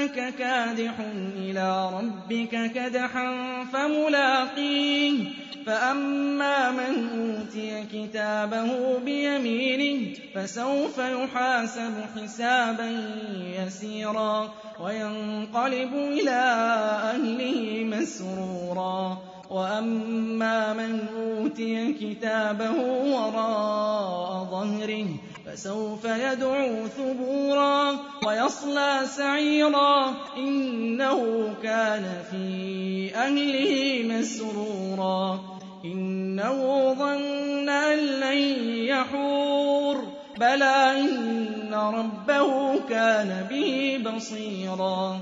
إنك كادح إلى ربك كدحا فملاقيه فأما من أوتي كتابه بيمينه فسوف يحاسب حسابا يسيرا وينقلب إلى أهله مسرورا وأما من أوتي كتابه وراء ظهره فسوف يدعو ثبورا ويصلى سعيرا إنه كان في أهله مسرورا إنه ظن أن لن يحور. بلى إن ربه كان به بصيرا.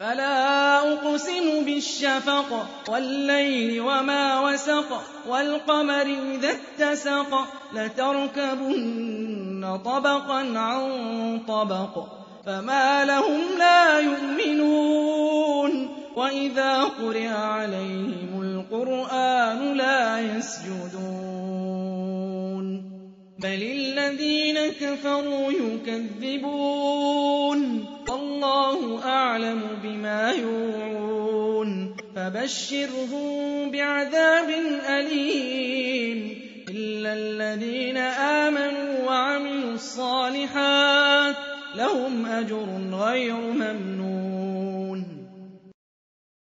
فلا أقسم بالشفق والليل وما وسق والقمر إذا اتسق لتركبن طبقا عن طبق. فما لهم لا يؤمنون. وإذا قرئ عليهم القرآن لا يسجدون بل الذين كفروا يكذبون والله أعلم بما يوعون فبشرهم بعذاب أليم إلا الذين آمنوا وعملوا الصالحات لهم أجر غير ممنون